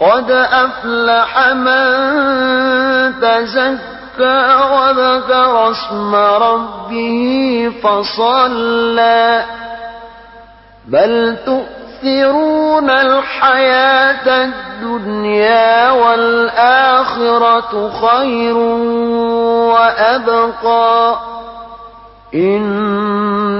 قد أفلح من تزكى وذكر اسم ربه فصلى. بل تؤثرون الحياة الدنيا والآخرة خير وأبقى. إن